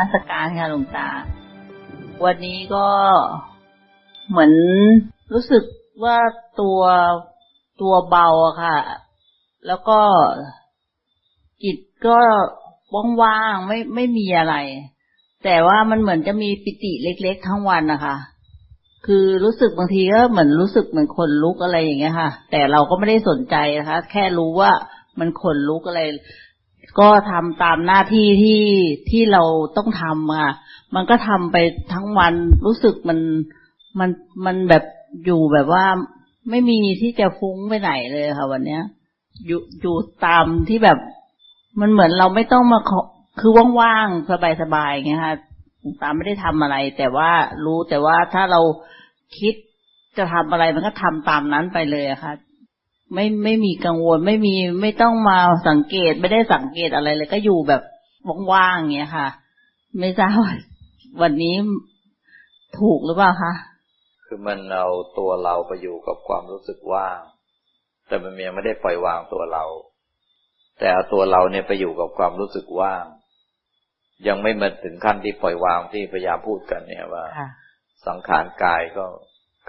ราชการค่ะหลวงตา วันนี้ก็เหมือนรู้สึกว่าตัวตัวเบาอะค่ะ แล้วก็จิตก็ว่างๆไม่ไม่มีอะไร แต่ว่ามันเหมือนจะมีปิติเล็กๆทั้งวันนะคะคือรู้สึกบางทีก็เหมือนรู้สึกเหมือนคนลุกอะไรอย่างเงี้ยค่ะ แต่เราก็ไม่ได้สนใจนะคะ แค่รู้ว่ามันขนลุกอะไร ก็ทำตามหน้าที่ที่ที่เราต้องทำค่ะ มันก็ทำไปทั้งวันรู้สึกมันมันมันแบบอยู่แบบว่าไม่มีที่จะฟุ้งไปไหนเลยค่ะ วันเนี้ย อยู่อยู่ตามที่แบบมันเหมือนเราไม่ต้องมาคือว่างๆสบายๆอย่างเงี้ยค่ะตามไม่ได้ทำอะไร แต่ว่ารู้แต่ว่าถ้าเราคิดจะทำอะไรมันก็ทำตามนั้นไปเลยอะค่ะ ไม่ไม่มีกังวลไม่มีไม่ต้องมาสังเกตไม่ได้สังเกตอะไรเลย ก็อยู่แบบว่างๆอย่างเงี้ยค่ะ ไม่ทราบวันนี้ถูกหรือเปล่าคะคือมันเอาตัวเราไปอยู่กับความรู้สึกว่าง แต่มันยังไม่ได้ปล่อยวางตัวเรา แต่เอาตัวเราเนี่ยไปอยู่กับความรู้สึกว่าง ยังไม่มาถึงขั้นที่ปล่อยวางที่พยายามพูดกันเนี่ยว่าสังขารกายก็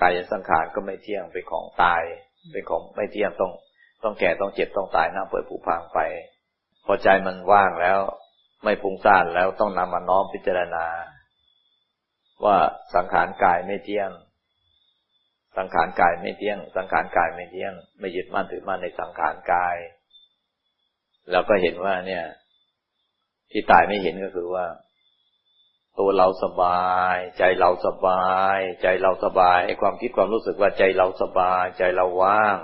กายสังขารก็ไม่เที่ยงเป็นของตาย เป็นของไม่เที่ยงต้อง ต้องแก่ต้องเจ็บต้องตายน้าเปิดผุพังไป พอใจมันว่างแล้ว ไม่พุงซ่านแล้วต้องนำมาน้อมพิจารณา ว่าสังขารกายไม่เที่ยง สังขารกายไม่เที่ยง สังขารกายไม่เที่ยง ไม่ยึดมั่นถือมั่นในสังขารกาย แล้วก็เห็นว่าเนี่ย ที่ตายไม่เห็นก็คือว่า ตัวเราสบาย ใจเราสบาย ใจเราสบายไอ้ความคิดความรู้สึกว่าใจเราสบาย ใจเราว่าง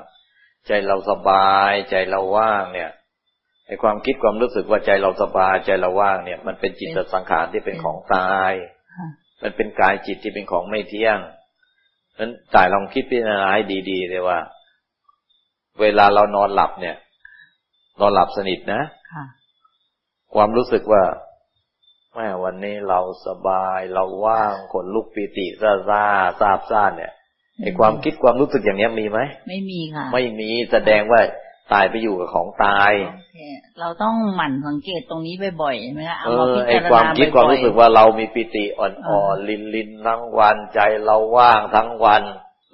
ใจเราสบาย ใจเราว่างเนี่ยไอ้ความคิดความรู้สึกว่าใจเราสบายใจเราว่างเนี่ย มันเป็นจิตสังขารที่เป็นของตายมันเป็นกายจิตที่เป็นของไม่เที่ยงนั้นตายลองคิดพิจารณาให้ดีๆเลยว่า เวลาเรานอนหลับเนี่ย นอนหลับสนิทนะความรู้สึกว่า แม่วันนี้เราสบายเราว่างขนลุกปีติซาซาซาบซ่านเนี่ยไอความคิดความรู้สึกอย่างนี้มีไหมไม่มีค่ะ ไม่มีแสดงว่าตายไปอยู่กับของตายเราต้องหมั่นสังเกตตรงนี้บ่อยๆใช่ไหมคะเออไอความคิดความรู้สึกว่าเรามีปีติอ่อนๆลินลินทั้งวันใจเราว่างทั้งวัน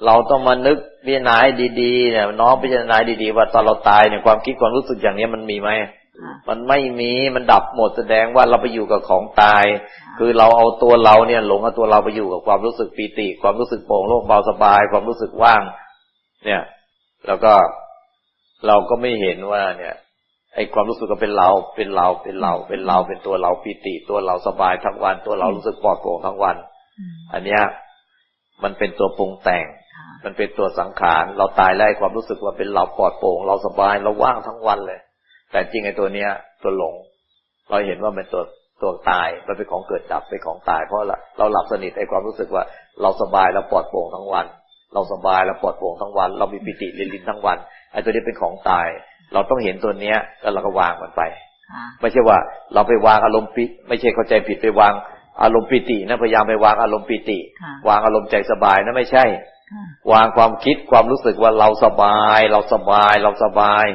เราต้องมานึกพิจารณาดีๆเนี่ยน้องพิจารณาดีๆว่าตอนเราตายเนี่ยความคิดความรู้สึกอย่างนี้มันมีไหม มันไม่มีมันดับหมดแสดงว่าเราไปอยู่กับของตาย คือเราเอาตัวเราเนี่ยหลงเอาตัวเราไปอยู่กับความรู้สึกปีติ ความรู้สึกโปร่งโล่งเบาสบาย ความรู้สึกว่าง เนี่ย แล้วก็เราก็ไม่เห็นว่า เนี่ย ไอ้ความรู้สึกก็เป็นเราเป็นเราเป็นเราเป็นเราเป็นตัวเราปีติ ตัวเราสบายทั้งวัน ตัวเรารู้สึกปลอดโปร่งทั้งวัน อันเนี้ย มันเป็นตัวปรุงแต่ง มันเป็นตัวสังขาร เราตายแล้วความรู้สึกว่าเป็นเราปลอดโปร่ง เราสบายเราว่างทั้งวันเลย แต่จริงไอ้ตัวเนี้ย ตัวหลง เราเห็นว่าเป็นตัวตัวตายมันเป็นของเกิดดับเป็นของตายเพราะเราหลับสนิทไอ้ความรู้สึกว่า เราสบายแล้วปลอดโปร่งทั้งวัน เราสบายแล้วปลอดโปร่งทั้งวัน เรามีปิติลินลินทั้งวันไอ้ตัวนี้เป็นของตาย เราต้องเห็นตัวเนี้ย แล้วเราก็วางมันไปไม่ใช่ว่า เราไปวางอารมณ์ปิไม่ใช่เข้าใจผิดไปวางอารมณ์ปิตินะพยายามไปวางอารมณ์ปิติ วางอารมณ์ใจสบายนะไม่ใช่ วางความคิดความรู้สึกว่าเราสบาย เราสบาย เราสบาย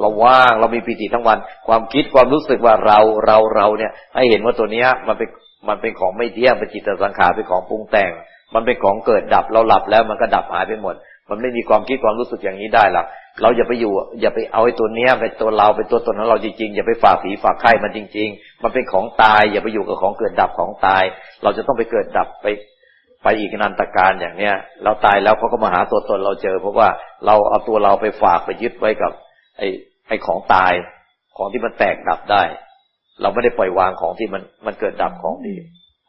เราว่างเรามีปิติทั้งวัน ความคิดความรู้สึกว่าเราเราเราเนี่ย ให้เห็นว่าตัวเนี้ย มันเป็นมันเป็นของไม่เที่ยงเป็นจิตสังขารเป็นของปรุงแต่ง มันเป็นของเกิดดับเราหลับแล้วมันก็ดับหายไปหมด มันไม่มีความคิดความรู้สึกอย่างนี้ได้หรอกเราอย่าไปอยู่ อย่าไปเอาไอ้ตัวเนี้ยเป็นตัวเราเป็นตัวตนของเราจริงๆอย่าไปฝากผีฝากไข่มันจริง ๆ มันเป็นของตาย อย่าไปอยู่กับของเกิดดับของตาย เราจะต้องไปเกิดดับไปไปอีกนันตการอย่างเนี้ยเราตายแล้วเขาก็มาหาตัวตนเราเจอ เพราะว่าเราเอาตัวเราไปฝากไปยึดไว้กับ ไอ้ ไอ้ของตายของที่มันแตกดับได้ เราไม่ได้ปล่อยวางของที่มันมันเกิดดับของที่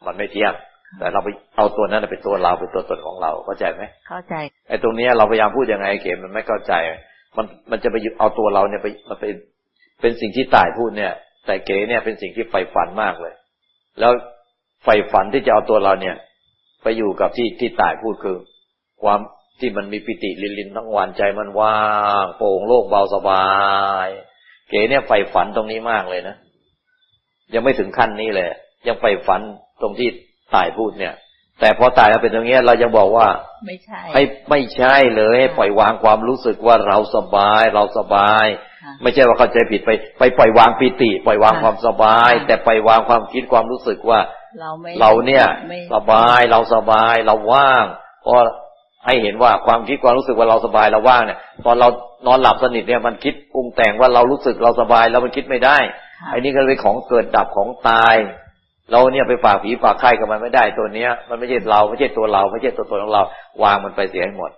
มันไม่เที่ยง แต่เราไปเอาตัวนั้นเป็นตัวเราเป็นตัวตนของเราเข้าใจไหมเข้าใจไอ้ตรงนี้เราพยายามพูดยังไงเข็มมันไม่เข้าใจ มันมันจะไปเอาตัวเราเนี่ยไปมันเป็นเป็นสิ่งที่ตายพูดเนี่ย แต่เก๋เนี่ยเป็นสิ่งที่ใฝ่ฝันมากเลย แล้วใฝ่ฝันที่จะเอาตัวเราเนี่ย ไปอยู่กับที่ที่ตายพูดคือ ความ ที่มันมีปิติลินลินทั้งวันใจมันว่างโปร่งโล่งเบาสบาย เก๋เนี่ยใฝ่ฝันตรงนี้มากเลยนะยังไม่ถึงขั้นนี้เลย ยังใฝ่ฝันตรงที่ตายพูดเนี่ย แต่พอตายแล้วเป็นตรงนี้เรายังบอกว่า ไม่ใช่ให้ไม่ใช่เลยให้ปล่อยวางความรู้สึกว่าเราสบาย เราสบาย ไม่ใช่ว่าเข้าใจผิดไป ไปปล่อยวางปิติ ปล่อยวางความสบาย แต่ปล่อยวางความคิดความรู้สึกว่า เราไม่เราเนี่ย สบายเราสบายเราว่างเพราะ ให้เห็นว่าความคิดความรู้สึกว่าเราสบายเราว่างเนี่ย ตอนเรานอนหลับสนิทเนี่ยมันคิดปรุงแต่งว่าเรารู้สึกเราสบายแล้วมันคิดไม่ได้ไอ้นี่ก็เป็นของเกิดดับของตาย เราเนี่ยไปฝากผีฝากไข่กับมันไม่ได้ตัวเนี้ย มันไม่ใช่เราไม่ใช่ตัวเรา ไม่ใช่ตัวตนของเรา วางมันไปเสียให้หมด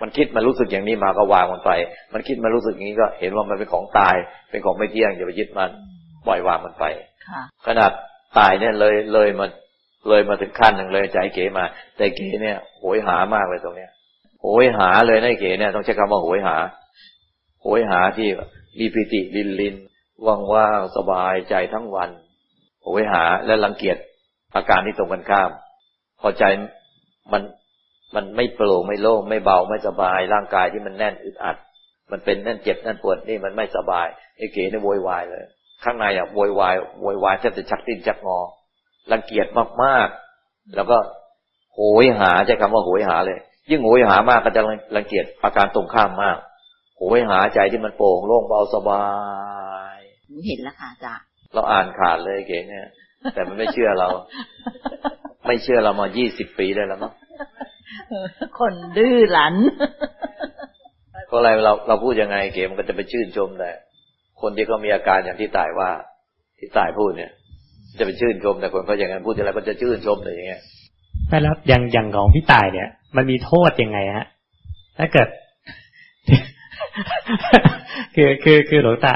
มันคิดมันรู้สึกอย่างนี้มาก็วางมันไป มันคิดมันรู้สึกอย่างนี้ก็เห็นว่ามันเป็นของตาย เป็นของไม่เที่ยงอย่าไปยึดมันปล่อยวางมันไปขนาดตายเนี่ยเลยเลยมัน เลยมาถึงขั้นหนึ่งเลยใจเก๋มา แต่เก๋เนี่ยโหยหามากเลยตรงเนี้ยโหยหาเลยนะเก๋เนี่ยต้องใช้คำว่าโหยหาโหยหาที่มีปิติลินลินว่างๆสบายใจทั้งวันโหยหาและรังเกียจอาการที่ตรงกันข้าม พอใจมันมันไม่โปร่งไม่โล่งไม่เบาไม่สบาย ร่างกายที่มันแน่นอึดอัด มันเป็นแน่นเจ็บแน่นปวดนี่มันไม่สบายไอ้เก๋เนี่ยโวยวายเลย ข้างในอะโวยวายโวยวายแทบจะชักดิ้นชักงอ รังเกียจมากๆ แล้วก็โหยหาใช้คำว่าโหยหาเลย ยิ่งโหยหามากก็จะรังเกียจอาการตรงข้ามมาก โหยหาใจที่มันโปร่งโล่งเบาสบายเห็นแล้วค่ะจ้ะเราอ่านขาดเลยเก๋เนี่ย แต่มันไม่เชื่อเรา ไม่เชื่อเรามายี่สิบปีได้แล้วมั้งคนดื้อหลันเพราะอะไรเราเราพูดยังไงเก๋มันก็จะไปชื่นชมแต่คนที่เขามีอาการอย่างที่ตายว่า ที่ตายพูดเนี่ย จะไปชื่นชมแต่คนเขาอย่างนั้นพูดอะไรก็จะชื่นชมแต่อย่างเงี้ยแต่แล้วอย่างอย่างของพี่ตายเนี่ย มันมีโทษยังไงฮะ ถ้าเกิด คือคือคือหลวงตา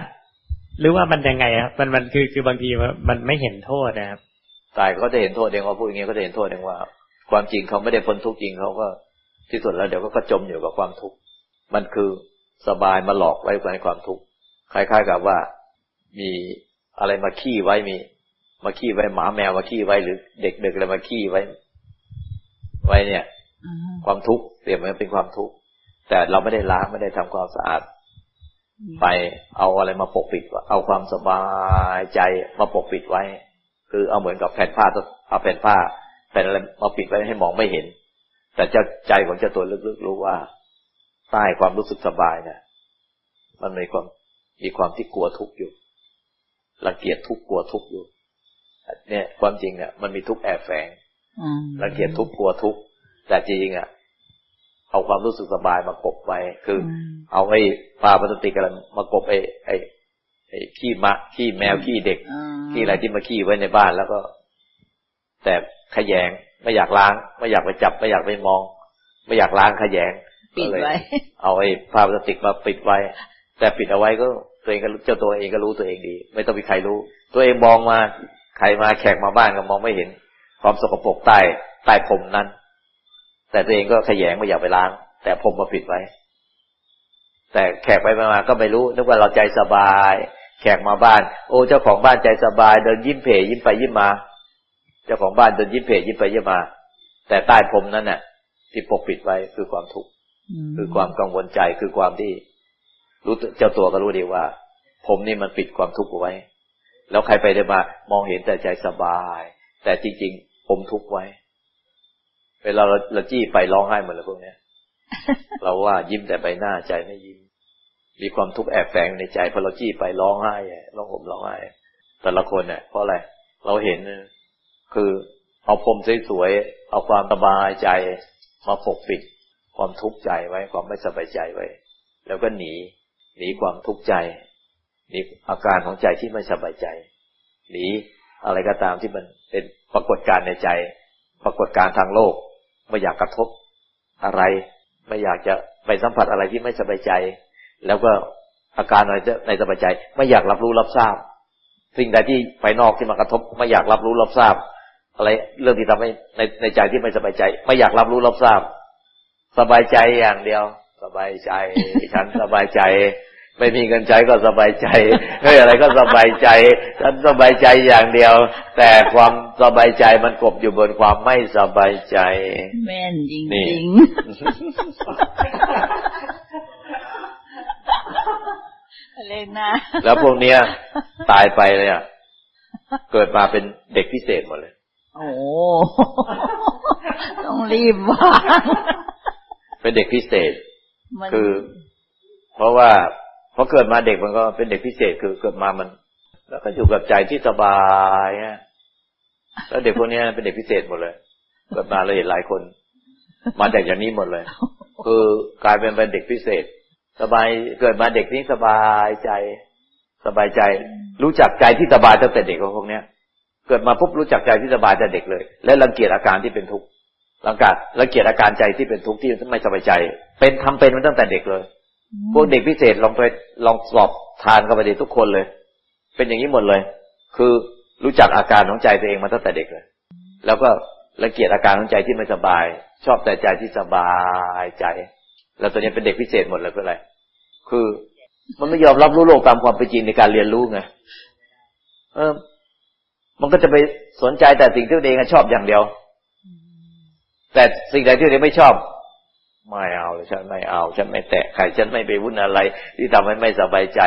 หรือว่ามันยังไงครับมันมันคือคือบางทีมันไม่เห็นโทษนะครับตายเขาจะเห็นโทษเองว่าพูดอย่างเงี้ยเขาจะเห็นโทษเองว่า ความจริงเขาไม่ได้พ้นทุกข์จริงเขาก็ที่สุดแล้วเดี๋ยวก็จมอยู่กับความทุกข์มันคือสบายมาหลอกไว้ในความทุกข์คล้ายๆกับว่ามีอะไรมาขี้ไว้มี มาขี้ไว้หมาแมวมาขี้ไว้หรือเด็กๆอะไรมาขี้ไว้ ไว้เนี่ยความทุกข์เปรียบมันเป็นความทุกข์แต่เราไม่ได้ล้างไม่ได้ทำความสะอาด ไปเอาอะไรมาปกปิด เอาความสบายใจมาปกปิดไว้ คือเอาเหมือนกับแผ่นผ้าเอาแผ่นผ้าแผ่นอะไรมาปิดไว้ให้มองไม่เห็น แต่เจ้าใจของเจ้าตัวลึกๆรู้ว่า ใต้ความรู้สึกสบายเนี่ยมันมีความมีความที่กลัวทุกข์อยู่รังเกียจทุกข์กลัวทุกข์อยู่ เนี่ยความจริงเนี่ยมันมีทุกแอบแฝงรังเกียจทุกกลัวทุกแต่จริงอะ เอาความรู้สึกสบายมากบไว้คือ เอาไอ้ปลาพลาสติกอะไรมากบไอ้ไอ้ไอ้ขี้มะขี้แมวขี้เด็กขี้อะไรที่มาขี้ไว้ในบ้านแล้วก็ แต่ขยงไม่อยากล้าง ไม่อยากไปจับ ไม่อยากไปมอง ไม่อยากล้างขยงปิดไว้เอาไอ้ผ้าพลาสติกมาปิดไว้ แต่ปิดเอาไว้ก็ตัวเองก็เจ้าตัวเองก็รู้ตัวเองดี ไม่ต้องมีใครรู้ ตัวเองมองมา ใครมาแขกมาบ้านก็มองไม่เห็น ความสกปรกใต้ใต้ผมนั้น แต่ตัวเองก็ขยงไม่อยากไปล้าง แต่ผมมาปิดไว้ แต่แขกไปมาก็ไม่รู้นึกว่าเราใจสบาย แขกมาบ้าน โอ้เจ้าของบ้านใจสบาย เดินยิ้มเผยยิ้มไปยิ้มมา เจ้าของบ้านเดินยิ้มเผยยิ้มไปยิ้มมา แต่ใต้ผมนั้นน่ะที่ปกปิดไว้คือความทุกข์คือความกังวลใจคือความที่ รู้เจ้าตัวก็รู้ดีว่า ผมนี่มันปิดความทุกข์ไว้ แล้วใครไปได้มามองเห็นแต่ใจสบาย แต่จริง ๆ ผมทุกข์ไว้ เวลาเราเราจี้ไปร้องไห้หมดเลยพวกเนี้ย เราว่ายิ้มแต่ใบหน้าใจไม่ยิ้ม มีความทุกข์แอบแฝงในใจพอเราจี้ไปร้องไห้ร้องห่มร้องไห้แต่ละคนเนี่ยเพราะอะไรเราเห็นคือเอาผมสวยๆเอาความสบายใจมาปกปิด ความทุกข์ใจไว้ ความไม่สบายใจไว้ แล้วก็หนี หนีความทุกข์ใจ นี่อาการของใจที่ไม่สบายใจ หรืออะไรก็ตามที่มันเป็นปรากฏการณ์ในใจ ปรากฏการณ์ทางโลก ไม่อยากกระทบอะไร ไม่อยากจะไปสัมผัสอะไรที่ไม่สบายใจ แล้วก็อาการอะไรในสบายใจ ไม่อยากรับรู้รับทราบ สิ่งใดที่ไปนอกที่มากระทบ ไม่อยากรับรู้รับทราบ อะไรเรื่องที่ทำให้ในในใจที่ไม่สบายใจ ไม่อยากรับรู้รับทราบ สบายใจอย่างเดียว สบายใจ ฉันสบายใจ ไม่มีเงินใช้ก็สบายใจไม่อะไรก็สบายใจฉันสบายใจอย่างเดียว แต่ความสบายใจมันกบอยู่บนความไม่สบายใจ แม่นจริงจริงเล่นนะ แล้วพวกเนี้ย ตายไปเลยอะเกิดมาเป็นเด็กพิเศษหมดเลย โอ้ต้องรีบว่าเป็นเด็กพิเศษ คือ เพราะว่า พอเกิดมาเด็กมันก็เป็นเด็กพิเศษคือเกิดมามัน แล้วก็อยู่กับใจที่สบายแล้วเด็กพวกนี้เป็นเด็กพิเศษหมดเลย เกิดมาเราเห็นหลายคน มาจากอย่างนี้หมดเลย คือกลายเป็นเป็นเด็กพิเศษ สบายเกิดมาเด็กนี้สบายใจ สบายใจ รู้จักใจที่สบายตั้งแต่เด็กพวกเนี้ย เกิดมาปุ๊บรู้จักใจที่สบายแต่เด็กเลย และรังเกียจอาการที่เป็นทุกข์รังกาดรังเกียจอาการใจที่เป็นทุกข์ที่ไม่สบายใจ เป็นทำเป็นมาตั้งแต่เด็กเลย พวกเด็กพิเศษลองไปลองสอบทานกันไปดีทุกคนเลย เป็นอย่างนี้หมดเลย คือรู้จักอาการของใจตัวเองมาตั้งแต่เด็กเลย แล้วก็รังเกียจอาการของใจที่ไม่สบาย ชอบแต่ใจที่สบายใจ แล้วตัวนี้เป็นเด็กพิเศษหมดเลยเพื่ออะไร คือมันไม่ยอมรับรู้โลกตามความเป็นจริงในการเรียนรู้ไง เออ มันก็จะไปสนใจแต่สิ่งที่ตัวเองชอบอย่างเดียว แต่สิ่งใดที่ตัวเองไม่ชอบ ไม่เอาเลยฉันไม่เอา ฉันไม่แตะใครฉันไม่ไปวุ่นอะไร ที่ทำให้ไม่สบายใจ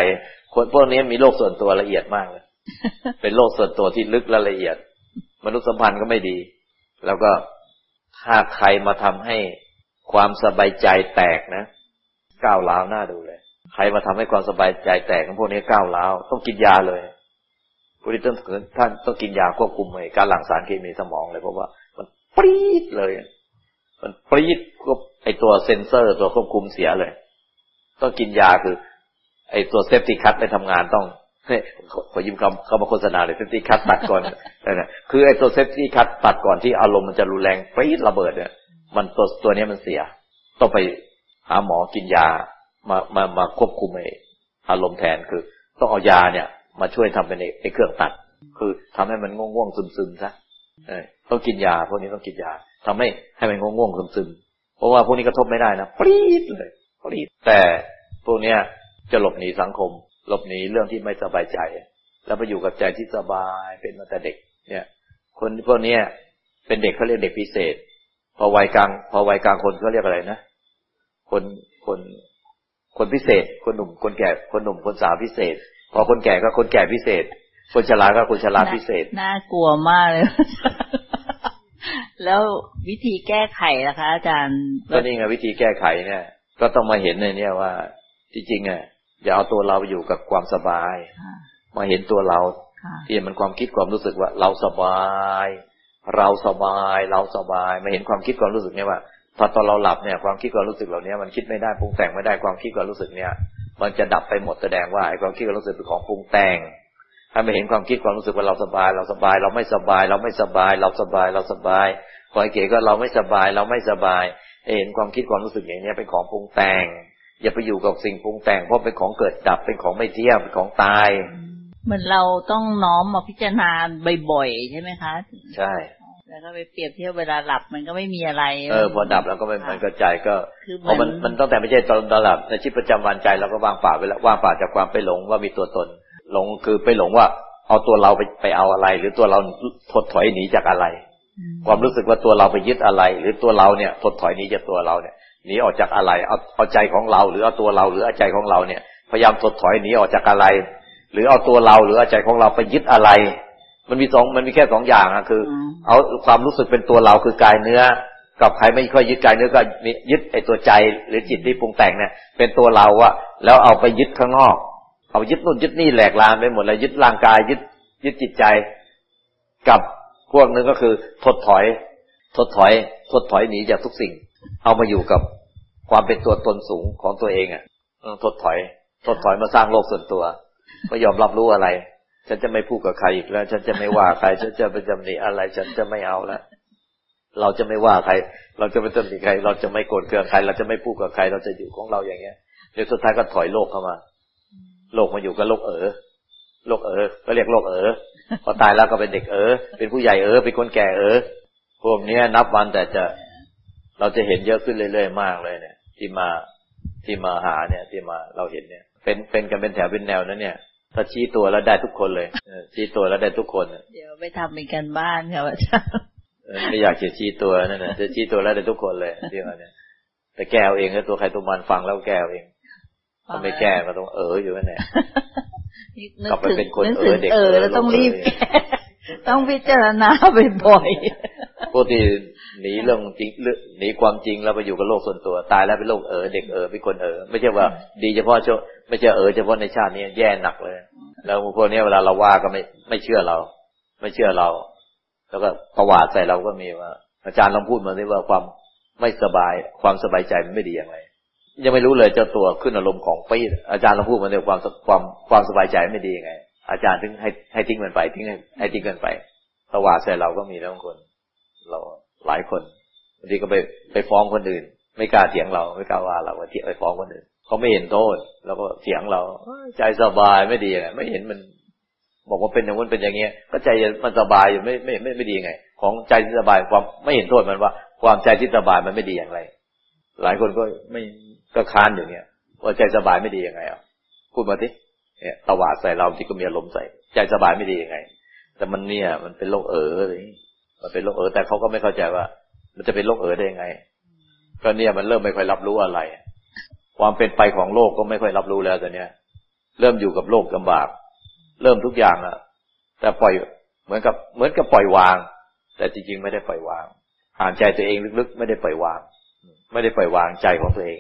คนพวกนี้มีโลกส่วนตัวละเอียดมากเลยเป็นโลกส่วนตัวที่ลึกและละเอียด มนุษยสัมพันธ์ก็ไม่ดี แล้วก็ถ้าใครมาทำให้ความสบายใจแตกนะก้าวร้าวหน้าดูเลย ใครมาทำให้ความสบายใจแตกพวกนี้ก้าวร้าวต้องกินยาเลยพวกนี้ต้องท่านต้องกินยาควบคุมการหลั่งสารเคมีสมองเลยเพราะว่า มันปรี๊ดเลย มันปรี๊ดก็ไอตัวเซนเซอร์ตัวควบคุมเสียเลย ต้องกินยาคือ ไอตัวเซฟตี้คัตไปทำงานต้องขอยิ้มคำเขามาโฆษณาเลยเซฟตี้คัตตัดก่อนนะคือไอตัวเซฟตี้คัตตัดก่อนที่อารมณ์มันจะรุนแรงปรี๊ดระเบิดเนี่ยมันตัวตัวนี้มันเสีย ต้องไปหาหมอกินยามามามาควบคุมไออารมณ์แทนคือ ต้องเอายาเนี่ย มาช่วยทำเป็นไอเครื่องตัด คือทำให้มันง่วงๆซึมๆซะ ต้องกินยา พวกนี้ต้องกินยาทำให้ให้มันง่วงๆซึมๆเพราะว่าพวกนี้กระทบไม่ได้นะปรี๊ดเลยปรี๊ดแต่พวกเนี้ยจะหลบหนีสังคม หลบหนีเรื่องที่ไม่สบายใจ แล้วไปอยู่กับใจที่สบายเป็นมาแต่เด็ก เนี่ย คนพวกนี้เป็นเด็กเขาเรียกเด็กพิเศษ พอวัยกลาง พอวัยกลางคนเขาเรียกอะไรนะคนคนคนพิเศษ คนหนุ่มคนแก่คนหนุ่มคนสาวพิเศษ พอคนแก่ก็คนแก่พิเศษ คนชราก็คนชราพิเศษ น่ากลัวมากเลย แล้ววิธีแก้ไขล่ะคะ อาจารย์ก็นี่ไงวิธีแก้ไขเนี่ย ก็ต้องมาเห็นในเนี่ยว่า จริงๆอะอย่าเอาตัวเราไปอยู่กับความสบาย มาเห็นตัวเราที่มันความคิดความรู้สึกว่า เราสบาย เราสบาย เราสบาย มาเห็นความคิดความรู้สึกเนี่ยว่าพอตอนเราหลับเนี่ยความคิดความรู้สึกเหล่านี้มันคิดไม่ได้ปรุงแต่งไม่ได้ความคิดความรู้สึกเนี่ย มันจะดับไปหมดแสดงว่าไอ้ความคิดความรู้สึกเป็นของปรุงแต่ง ถ้าไม่เห็นความคิดความรู้สึกว่าเราสบาย เราสบาย เราไม่สบาย เราไม่สบาย เราสบายเราสบายคอยเก๋ก็เราไม่สบาย เราไม่สบายเห็นความคิดความรู้สึกอย่างนี้เป็นของปรุงแต่ง อย่าไปอยู่กับสิ่งปรุงแต่งเพราะเป็นของเกิดดับเป็นของไม่เที่ยงเป็นของตายเหมือนเราต้องน้อมมาพิจารณาบ่อยๆใช่ไหมคะ ใช่แล้วก็ไปเปรียบเทียบเวลาหลับมันก็ไม่มีอะไร เออพอดับแล้วก็ไม่มันกระจายก็เพราะมันมันตั้งแต่ไม่ใช่ตอนหลับในชีวิตประจำวันใจเราก็ว่างเปล่าไปแล้วว่างเปล่าจากความไปหลงว่ามีตัวตน หลงคือไปหลงว่าเอาตัวเราไปไปเอาอะไร หรือตัวเราถดถอยหนีจากอะไร ความรู้สึกว่าตัวเราไปยึดอะไร หรือตัวเราเนี่ยถดถอยหนีจากตัวเราเนี่ยหนีออกจากอะไรเอาเอาใจของเรา หรือเอาตัวเราหรือเอาใจของเราเนี่ย พยายามถดถอยหนีออกจากอะไร หรือเอาตัวเราหรือเอาใจของเราไปยึดอะไร มันมีสองมันมีแค่สองอย่างอะคือ เอาความรู้สึกเป็นตัวเราคือกายเนื้อ กับใครไม่ค่อยยึดกายเนื้อก็ยึดไอตัวใจหรือจิตที่ปรุงแต่งเนี่ยเป็นตัวเราอะแล้วเอาไปยึดข้างนอก เอายึดนู่นยึดนี่แหลกลานไปหมดเลยยึดร่างกายยึด ยึดจิตใจ กับพวกนึงก็คือถดถอย ถดถอย ถดถอยหนีจากทุกสิ่ง เอามาอยู่กับความเป็นตัวตนสูงของตัวเองอะถดถอย ถดถอยมาสร้างโลกส่วนตัวไม่ยอมรับรู้อะไร ฉันจะไม่พูดกับใครอีกแล้ว ฉันจะไม่ว่าใคร ฉันจะไปจำหนีอะไร ฉันจะไม่เอาแล้วเราจะไม่ว่าใคร เราจะไม่ตำหนิใคร เราจะไม่โกรธเคืองใคร เราจะไม่พูดกับใคร เราจะอยู่ของเราอย่างเงี้ยเดี๋ยวสุดท้ายก็ถอยโลกเข้ามา โลกมาอยู่กับโลกเอ๋อโลกเอ๋อก็เรียกโลกเอ๋อพอตายแล้วก็เป็นเด็กเอ๋อเป็นผู้ใหญ่เอ๋อเป็นคนแก่เอ๋อพวกเนี้ยนับวันแต่จะเราจะเห็นเยอะขึ้นเรื่อยๆมากเลยเนี่ย ที่มาที่มาหาเนี่ย ที่มาเราเห็นเนี่ย เป็นเป็นกันเป็นแถวเป็นแนวนั้นเนี่ยถ้าชี้ตัวแล้วได้ทุกคนเลยชี้ตัวแล้วได้ทุกคนเดี๋ยวไปทำเป็นกันบ้านครับอาจารย์ไม่อยากจะชี้ตัวนั่นแหละจะชี้ตัวแล้วได้ทุกคนเลยที่ว่าเนี่ยแต่แก้วเองก็ตัวใครตัวมันฟังแล้วแก้วเอง ถ้าไม่แก้ก็ต้องเอออยู่นั่นแหละกลับไปเป็นคนเออเด็กเออแล้วต้องรีบต้องพิจารณาบ่อยๆพวกที่หนีเรื่องจริงหนีความจริงแล้วไปอยู่กับโลกส่วนตัว ตายแล้วเป็นโลกเออเด็กเออเป็นคนเออ ไม่ใช่ว่า ดีเฉพาะช่วไม่ใช่เออเฉพาะในชาตินี้แย่หนักเลย แล้วพวกนี้เวลาเราว่าก็ไม่ไม่เชื่อเรา ไม่เชื่อเรา แล้วก็ประวัติใส่เราก็มีว่า อาจารย์ลองพูดมาสิว่าความไม่สบายความสบายใจมันไม่ดีอย่างไร ยังไม่รู้เลยเจ้าตัวขึ้นอารมณ์ของปีอาจารย์ลองพูดมาเรื่องความความความสบายใจไม่ดียังไง อาจารย์ถึงให้ให้ทิ้งมันไปทิ้งให้ให้ทิ้งกันไปประวัติใส่เราก็มีแล้วบางคน เราหลายคนบางทีก็ไปไปฟ้องคนอื่น ไม่กล้าเถียงเราไม่กล้าว่าเราเถียงไปฟ้องคนอื่นเขาไม่เห็นโทษแล้วก็เถียงเราใจสบายไม่ดีไงไม่เห็นมัน บอกว่าเป็นอย่างนั้นเป็นอย่างเงี้ย ก็ใจมันสบายอยู่ไม่ไม่ไม่ไม่ดีไง ของใจที่สบายความไม่เห็นโทษมันว่า ความใจที่สบายมันไม่ดีอย่างไร หลายคนก็ไม่ ก็ค้านอยู่เนี่ยว่าใจสบายไม่ดียังไงอะพูดมาสิเนี่ยตวาดใส่เราที่ก็มีอารมณ์ใส่ ใจสบายไม่ดียังไง แต่มันเนี่ย มันเป็นโรคเอ๋อเลยมันเป็นโรคเอ๋อแต่เขาก็ไม่เข้าใจว่า มันจะเป็นโรคเอ๋อได้ยังไง ก็เนี่ยมันเริ่มไม่ค่อยรับรู้อะไร ความเป็นไปของโลกก็ไม่ค่อยรับรู้แล้วแต่เนี้ยเริ่มอยู่กับโลกลำบาก เริ่มทุกอย่างอะแต่ปล่อยเหมือนกับเหมือนกับปล่อยวาง แต่จริงๆไม่ได้ปล่อยวางอ่านใจตัวเองลึกๆ ไม่ได้ปล่อยวาง ไม่ได้ปล่อยวางใจของตัวเอง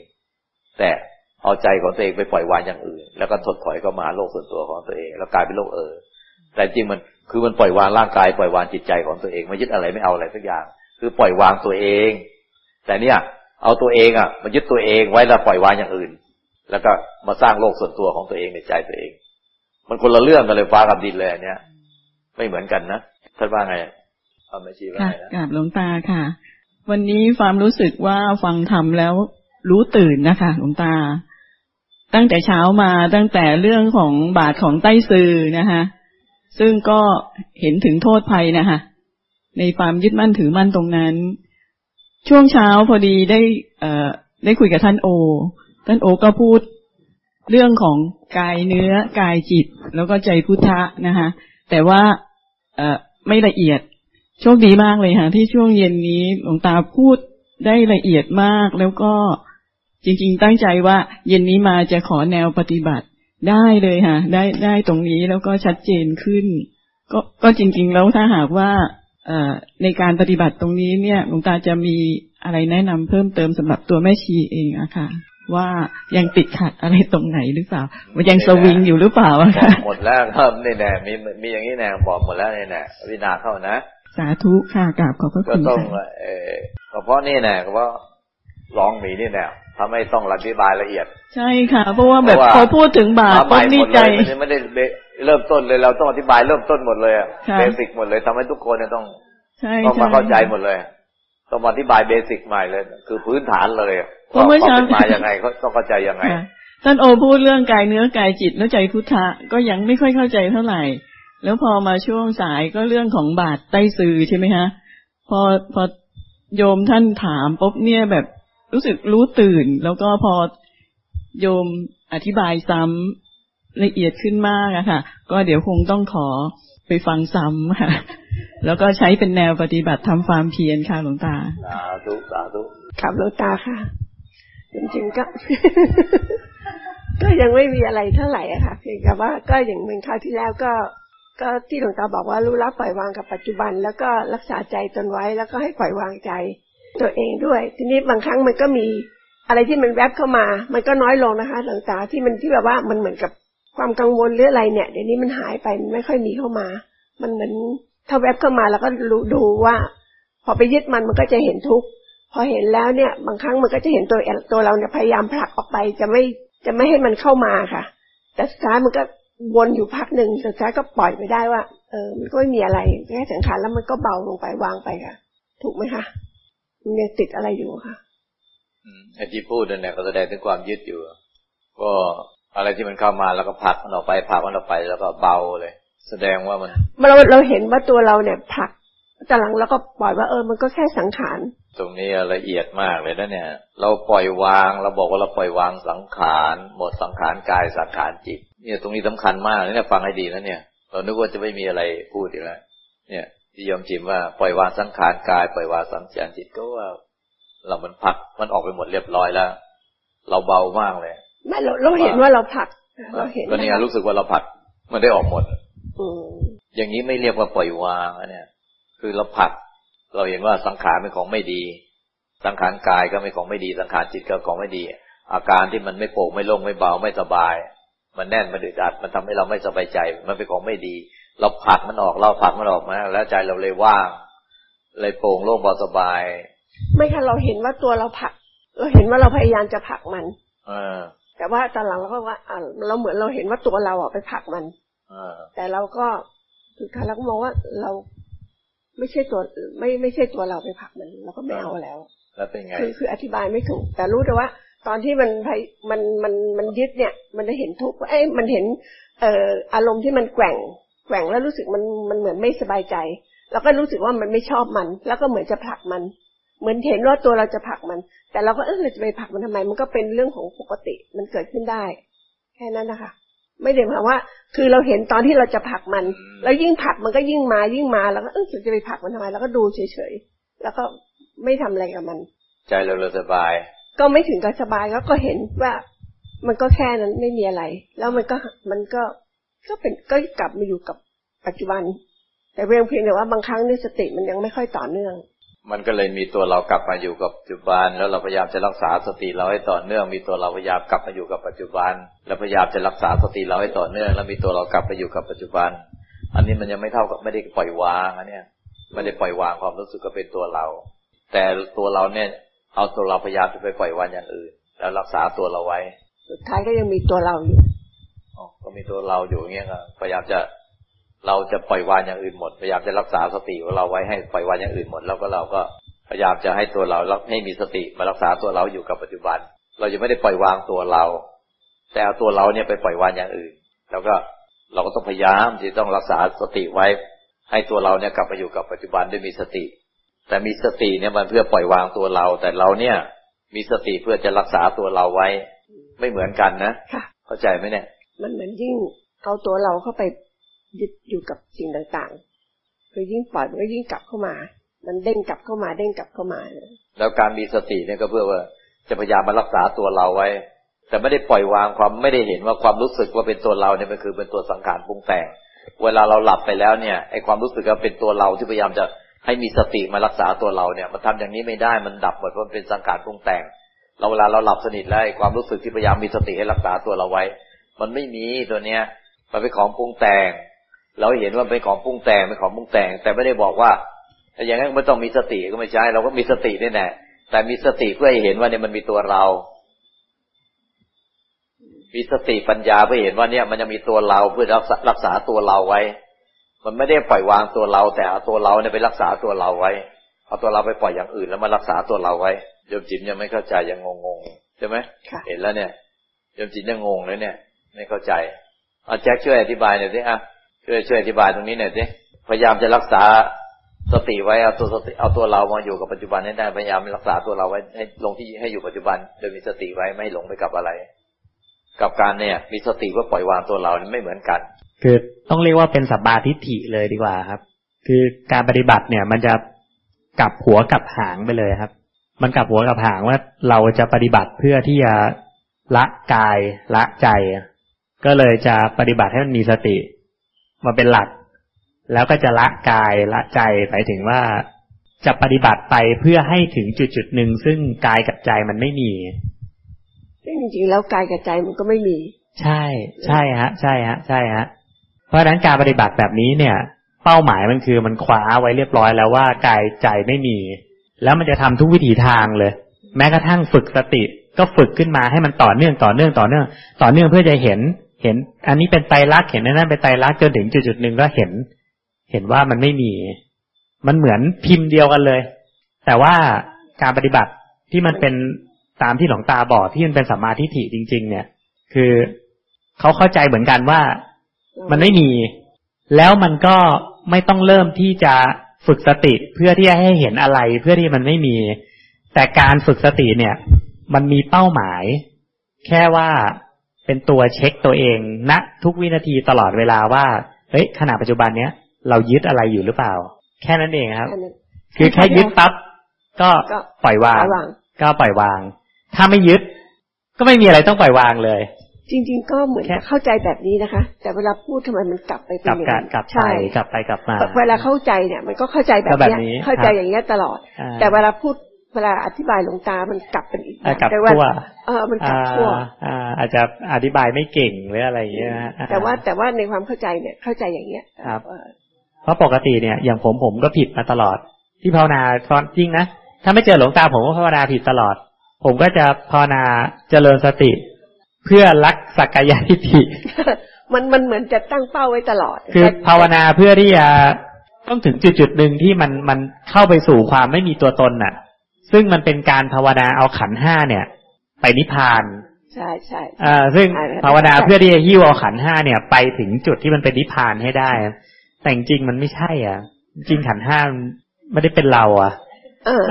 แต่เอาใจของตัวเองไปปล่อยวางอย่างอื่น แล้วก็ถดถอยเข้ามาโลกส่วนตัวของตัวเอง แล้วกลายเป็นโลกเออ แต่จริงมันคือมันปล่อยวางร่างกายปล่อยวางจิตใจของตัวเองไม่ยึดอะไรไม่เอาอะไรสักอย่าง คือปล่อยวางตัวเอง แต่เนี่ย เอาตัวเองอะมายึดตัวเองไว้แล้วปล่อยวางอย่างอื่น แล้วก็มาสร้างโลกส่วนตัวของตัวเองในใจตัวเอง มันคนละเรื่องกันเลยฟ้ากับดินเลยเนี่ยไม่เหมือนกันนะท่านว่าไงเอาไม่ชี้ว่าไงนะกราบหลวงตาค่ะ วันนี้ความรู้สึกว่าฟังทำแล้ว รู้ตื่นนะคะหลวงตา ตั้งแต่เช้ามาตั้งแต่เรื่องของบาทของใต้ซือนะคะซึ่งก็เห็นถึงโทษภัยนะคะในความยึดมั่นถือมั่นตรงนั้น ช่วงเช้าพอดีได้ เอ่อ ได้คุยกับท่านโอ ท่านโอก็พูดเรื่องของกายเนื้อกายจิต แล้วก็ใจพุทธะนะคะแต่ว่า เอ่อ ไม่ละเอียดโชคดีมากเลยค่ะที่ช่วงเย็นนี้หลวงตาพูดได้ละเอียดมากแล้วก็ จริง ๆ ตั้งใจว่าเย็นนี้มาจะขอแนวปฏิบัติได้เลยค่ะ ได้ได้ตรงนี้แล้วก็ชัดเจนขึ้น ก็ก็จริง ๆ แล้วถ้าหากว่าเอ่อในการปฏิบัติตรงนี้เนี่ยหลวงตาจะมีอะไรแนะนำเพิ่มเติมสำหรับตัวแม่ชีเองอะค่ะ ว่ายังติดขัดอะไรตรงไหนหรือเปล่า มันยังสวิงอยู่หรือเปล่าอะค่ะหมดแล้วครับนี่แน่มีมีอย่างนี้แน่บอกหมดแล้วนี่แน่วินาเข้านะ สาธุค่ะกราบขอบพระคุณก็ต้องเออเพราะนี่แน่เพราะลองมีนี่แน่ ทำให้ต้องอธิบายละเอียด ใช่ค่ะ เพราะว่าแบบพอพูดถึงบาปต้องนี่ใจไม่ได้เริ่มต้นเลยเราต้องอธิบายเริ่มต้นหมดเลยเบสิกหมดเลยทำให้ทุกคนเนี่ยต้องต้องมาเข้าใจหมดเลยต้องอธิบายเบสิกใหม่เลย คือพื้นฐานเลยว่าเขาเป็นมาอย่างไงเขาต้องเข้าใจยังไงท่านโอพูดเรื่องกายเนื้อกายจิตแล้วใจพุทธะก็ยังไม่ค่อยเข้าใจเท่าไหร่ แล้วพอมาช่วงสายก็เรื่องของบาทใต้ซือใช่ไหมฮะ พอพอโยมท่านถามปุ๊บเนี่ยแบบ รู้สึกรู้ตื่น แล้วก็พอโยมอธิบายซ้ำละเอียดขึ้นมากอะค่ะ ก็เดี๋ยวคงต้องขอไปฟังซ้ำค่ะ แล้วก็ใช้เป็นแนวปฏิบัติทำความเพียรค่ะหลวงตาสาธุสาธุครับหลวงตาค่ะ จริงๆก็ ก็ยังไม่มีอะไรเท่าไหร่อะค่ะ เพียงแต่ว่าก็อย่างเมื่อคราวที่แล้วก็ ก็ที่หลวงตาบอกว่ารู้รับปล่อยวางกับปัจจุบัน แล้วก็รักษาใจตนไว้แล้วก็ให้ปล่อยวางใจ ตัวเองด้วย ทีนี้บางครั้งมันก็มีอะไรที่มันแวบเข้ามา มันก็น้อยลงนะคะหลังจากที่มันที่แบบว่ามันเหมือนกับความกังวลหรืออะไรเนี่ย เดี๋ยวนี้มันหายไปมันไม่ค่อยมีเข้ามา มันเหมือนถ้าแวบเข้ามาแล้วก็รู้ดูว่า พอไปยึดมันมันก็จะเห็นทุกข์พอเห็นแล้วเนี่ย บางครั้งมันก็จะเห็นตัวตัวเราเนี่ยพยายามผลักออกไป จะไม่จะไม่ให้มันเข้ามาค่ะ แต่สุดท้ายมันก็วนอยู่พักหนึ่งสุดท้ายก็ปล่อยไปได้ว่า เออมันก็ไม่มีอะไรแค่สังขารแล้วมันก็เบาลงไปวางไปค่ะ ถูกไหมคะ มันยังติดอะไรอยู่ค่ะไอ้ที่พูดนั่นแหละก็แสดงถึงความยึดอยู่ ก็อะไรที่มันเข้ามาแล้วก็ผลักมันออกไปผลักมันออกไปแล้วก็เบาเลย แสดงว่ามันเราเราเห็นว่าตัวเราเนี่ยผลักแต่หลังแล้วก็ปล่อยว่าเออมันก็แค่สังขาร ตรงนี้ละเอียดมากเลยนะเนี่ย เราปล่อยวางเราบอกว่าเราปล่อยวางสังขารหมดสังขารกายสังขารจิต เนี่ยตรงนี้สำคัญมากเนี่ยฟังให้ดีนะเนี่ย เรานึกว่าจะไม่มีอะไรพูดอีกแล้วเนี่ย ที่ยอมจิมว่าปล่อยวางสังขารกาย ปล่อยวางสังขารจิตก็ว่า เรามันผักมันออกไปหมดเรียบร้อยแล้ว เราเบามากเลยไม่เราเราเห็นว่าเราผักเราเห็นก็เนี่ยรู้สึกว่าเราผักมันได้ออกหมดอย่างนี้ไม่เรียกว่าปล่อยวางเนี่ย คือเราผัก เราเห็นว่าสังขารเป็นของไม่ดี สังขารกายก็ไม่ของไม่ดี สังขารจิตก็ของไม่ดี อาการที่มันไม่โปร่งไม่โล่งไม่เบาไม่สบาย มันแน่นมันดึดอัด มันทำให้เราไม่สบายใจ มันเป็นของไม่ดี เราผลักมันออกเราผลักมันออกมาแล้วใจเราเลยว่าง เลยโปร่งโล่งเบาสบาย ไม่ค่ะเราเห็นว่าตัวเราผลัก เราเห็นว่าเราพยายามจะผลักมันเออแต่ว่าตอนหลังเราก็ว่าอ่าเราเหมือนเราเห็นว่าตัวเราอะไปผลักมันเออแต่เราก็คือการเราก็มองว่าเราไม่ใช่ตัว ไม่ไม่ใช่ตัวเราไปผลักมันเราก็ไม่เอาแล้ว แล้วเป็นไงคือคืออธิบายไม่ถูก แต่รู้แต่ว่า ตอนที่มันพยมันมันมันยึดเนี่ย มันได้เห็นทุกข์ว่าเอ้ยมันเห็น เอ่ออารมณ์ที่มันแกว่ง แกว่งแล้วรู้สึกมันมันเหมือนไม่สบายใจ แล้วก็รู้สึกว่ามันไม่ชอบมัน แล้วก็เหมือนจะผลักมัน เหมือนเห็นว่าตัวเราจะผลักมัน แต่เราก็เออเราจะไปผลักมันทำไม มันก็เป็นเรื่องของปกติมันเกิดขึ้นได้ แค่นั้นนะคะไม่ได้หมายว่า คือเราเห็นตอนที่เราจะผลักมัน แล้วยิ่งผลักมันก็ยิ่งมายิ่งมาแล้วก็เออจะไปผลักมันทำไม แล้วก็ดูเฉยๆแล้วก็ไม่ทำอะไรกับมัน ใจเราเลยสบาย ก็ไม่ถึงกับสบายก็ก็เห็นว่า มันก็แค่นั้นไม่มีอะไร แล้วมันก็มันก็ ก็เป็นก็กลับมาอยู่กับปัจจุบัน แต่เพียงเพียงแต่ว่าบางครั้งเนี่ยสติมันยังไม่ค่อยต่อเนื่อง มันก็เลยมีตัวเรากลับมาอยู่กับปัจจุบัน แล้วเราพยายามจะรักษาสติเราให้ต่อเนื่อง มีตัวเราพยายามกลับมาอยู่กับปัจจุบัน แล้วพยายามจะรักษาสติเราให้ต่อเนื่อง แล้วมีตัวเรากลับมาอยู่กับปัจจุบัน อันนี้มันยังไม่เท่ากับไม่ได้ปล่อยวางอันเนี้ยไม่ได้ปล่อยวางความรู้สึกก็เป็นตัวเรา แต่ตัวเราเนี่ยเอาตัวเราพยายามจะไปปล่อยวางอย่างอื่น แล้วรักษาตัวเราไว้ สุดท้ายก็ยังมีตัวเราอยู่อ๋อ ก็มีตัวเราอยู่อย่างเงี้ยครับพยายามจะเราจะปล่อยวางอย่างอื่นหมด พยายามจะรักษาสติของเราไว้ให้ปล่อยวางอย่างอื่นหมด แล้วก็เราก็พยายามจะให้ตัวเราให้มีสติมารักษาตัวเราอยู่กับปัจจุบัน เราจะไม่ได้ปล่อยวางตัวเรา แต่เอาตัวเราเนี่ยไปปล่อยวางอย่างอื่น แล้วก็เราก็ต้องพยายามที่ต้องรักษาสติไว้ ให้ตัวเราเนี่ยกลับมาอยู่กับปัจจุบันด้วยมีสติ แต่มีสติเนี่ยมันเพื่อปล่อยวางตัวเรา แต่เราเนี่ยมีสติเพื่อจะรักษาตัวเราไว้ ไม่เหมือนกันนะค่ะเข้าใจไหมเนี่ย มันเหมือนยิ่งเอาตัวเราเข้าไปยึดอยู่กับสิ่งต่างๆ คือยิ่งปล่อยมันก็ยิ่งกลับเข้ามา มันเด้งกลับเข้ามาเด้งกลับเข้ามา แล้วการมีสติเนี่ยก็เพื่อว่าจะพยายามมารักษาตัวเราไว้ แต่ไม่ได้ปล่อยวางความไม่ได้เห็นว่าความรู้สึกว่าเป็นตัวเราเนี่ยมันคือเป็นตัวสังขารปรุงแต่ง เวลาเราหลับไปแล้วเนี่ยไอความรู้สึกว่าเป็นตัวเราที่พยายามจะให้มีสติมารักษาตัวเราเนี่ยมันทำอย่างนี้ไม่ได้มันดับหมดเพราะมันเป็นสังขารปรุงแต่งเราเวลาเราหลับสนิทแล้วไอความรู้สึกที่พยายามมีสติให้รักษาตัวเราไว้ มันไม่มีตัวเนี้ย มันเป็นของปรุงแต่ง เราเห็นว่าเป็นของปรุงแต่งเป็นของปรุงแต่ง แต่ไม่ได้บอกว่าถ้าอย่างนั้นไม่ต้องมีสติก็ไม่ใช่ เราก็มีสตินี่แน่แต่มีสติเพื่อให้เห็นว่าเนี่ยมันมีตัวเรา มีสติปัญญาเพื่อเห็นว่าเนี่ยมันจะมีตัวเราเพื่อรักษารักษาตัวเราไว้ มันไม่ได้ปล่อยวางตัวเรา แต่เอาตัวเราเนี่ยไปรักษาตัวเราไว้ เอาตัวเราไปปล่อยอย่างอื่นแล้วมารักษาตัวเราไว้โยมจิมยังไม่เข้าใจยังงงๆใช่ไหมค่ะเห็นแล้วเนี่ยโยมจิมยังงงเลยเนี่ย ไม่เข้าใจเอาแจ็คช่วยอธิบายหน่อยสิอะช่วยช่วยอธิบายตรงนี้หน่อยสิพยายามจะรักษาสติไว้เอาตัวสติเอาตัวเรามาอยู่กับปัจจุบันให้ได้พยายามรักษาตัวเราไว้ให้ลงที่ให้อยู่ปัจจุบัน โดยมีสติไว้ไม่หลงไปกับอะไร กับการเนี่ย มีสติเพื่อปล่อยวางตัวเราไม่เหมือนกัน คือต้องเรียกว่าเป็นสัมมาทิฏฐิเลยดีกว่าครับ คือการปฏิบัติเนี่ย มันจะกลับหัวกลับหางไปเลยครับ มันกลับหัวกลับหางว่าเราจะปฏิบัติเพื่อที่จะละกายละใจ ก็เลยจะปฏิบัติให้มันมีสติ มาเป็นหลัก แล้วก็จะละกายละใจไปถึงว่าจะปฏิบัติไปเพื่อให้ถึงจุดจุดๆหนึ่งซึ่งกายกับใจมันไม่มีซึ่งจริงๆแล้วกายกับใจมันก็ไม่มี ใช่ ใช่ฮะ ใช่ฮะ ใช่ฮะ เพราะฉะนั้นการปฏิบัติแบบนี้เนี่ย เป้าหมายมันคือมันคว้าไว้เรียบร้อยแล้วว่ากายใจไม่มี แล้วมันจะทำทุกวิถีทางเลย แม้กระทั่งฝึกสติ ก็ฝึกขึ้นมาให้มันต่อเนื่องต่อเนื่องต่อเนื่อง ต่อเนื่องเพื่อจะเห็น เห็น อันนี้เป็นไตรลักษณ์เห็นอันนั้นเป็นไตรลักษณ์จนถึงจุดจุดหนึ่งก็เห็น เห็นว่ามันไม่มี มันเหมือนพิมพ์เดียวกันเลย แต่ว่าการปฏิบัติที่มันเป็นตามที่หลวงตาบอกที่มันเป็นสัมมาทิฏฐิจริง ๆ เนี่ย คือเขาเข้าใจเหมือนกันว่ามันไม่มี แล้วมันก็ไม่ต้องเริ่มที่จะฝึกสติเพื่อที่จะให้เห็นอะไร เพื่อที่มันไม่มี แต่การฝึกสติเนี่ย มันมีเป้าหมาย แค่ว่า เป็นตัวเช็คตัวเองณทุกวินาทีตลอดเวลาว่า เฮ้ยขณะปัจจุบันเนี้ยเรายึดอะไรอยู่หรือเปล่า แค่นั้นเองครับแค่นั้นคือแค่ยึดปั๊บก็ก็ปล่อยวางปล่อยวาง ก็ปล่อยวาง ถ้าไม่ยึด ก็ไม่มีอะไรต้องปล่อยวางเลย จริง ๆ ก็เหมือนเข้าใจแบบนี้นะคะ แต่เวลาพูดทำไมมันกลับไปเป็นอย่างนั้นกลับไปกลับไปกลับมา เวลาเข้าใจเนี่ย มันก็เข้าใจแบบนี้เข้าใจอย่างนี้ตลอด แต่เวลาพูด เวลาอธิบายหลวงตา มันกลับเป็นอีกแบบแต่ว่าเออมันกลับทั่วอาจจะอธิบายไม่เก่งหรืออะไรอย่างเงี้ยแต่ว่าแต่ว่าในความเข้าใจเนี่ยเข้าใจอย่างเงี้ยครับเพราะปกติเนี่ยอย่างผมผมก็ผิดมาตลอด ที่ภาวนาตอนจริงนะถ้าไม่เจอหลวงตาผมก็ภาวนาผิดตลอด ผมก็จะภาวนาเจริญสติ เพื่อรักสักกายทิฏฐิมันมันเหมือนจะตั้งเป้าไว้ตลอด คือภาวนาเพื่อที่จะต้องถึงจุดจุดหนึ่งที่มันมันเข้าไปสู่ความไม่มีตัวตนน่ะ ซึ่งมันเป็นการภาวนาเอาขันห้าเนี่ย ไปนิพพานใช่ใช่อ่าซึ่งภาวนาเพื่อที่จะหิ้วเอาขันห้าเนี่ย ไปถึงจุดที่มันเป็นนิพพานให้ได้ แต่จริงมันไม่ใช่ อะ จริงขันห้าไม่ได้เป็นเรา อะ เออ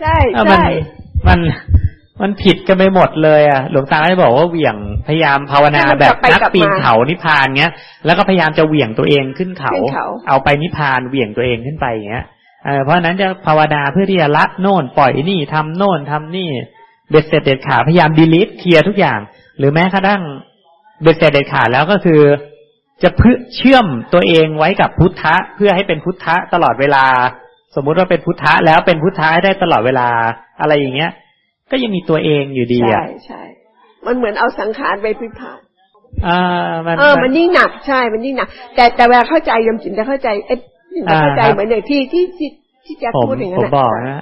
ใช่ใช่มันมันผิดกันไปหมดเลยอะ หลวงตาได้บอกว่าเหวี่ยงพยายามภาวนาแบบนักปีนเขานิพพานเงี้ย แล้วก็พยายามจะเหวี่ยงตัวเองขึ้นเขา เอาไปนิพพานเหวี่ยงตัวเองขึ้นไปอย่างเงี้ย เพราะนั้นจะภาวนาเพื่อที่จะละโน่นปล่อยนี่ทำโน่นทำนี่เบ็ดเสร็จเด็ดขาพยายามดีลิทเคลียร์ทุกอย่าง หรือแม้กระทั่งเบ็ดเสร็จเด็ดขาแล้วก็คือ จะเพื่อเชื่อมตัวเองไว้กับพุทธะ เพื่อให้เป็นพุทธะตลอดเวลา สมมุติว่าเป็นพุทธะแล้วเป็นพุทธะได้ตลอดเวลาอะไรอย่างเงี้ย ก็ยังมีตัวเองอยู่ดีอะใช่ใช่มันเหมือนเอาสังขารไปพิพานอ่ามันเออมันยิ่งหนักใช่ มันยิ่งหนัก แต่แต่เวลาเข้าใจยมจินจะเข้าใจเอ๊ะ เข้าใจเหมือนอย่างที่ที่ที่ที่จะพูดอย่างนั้นผมบอกนะ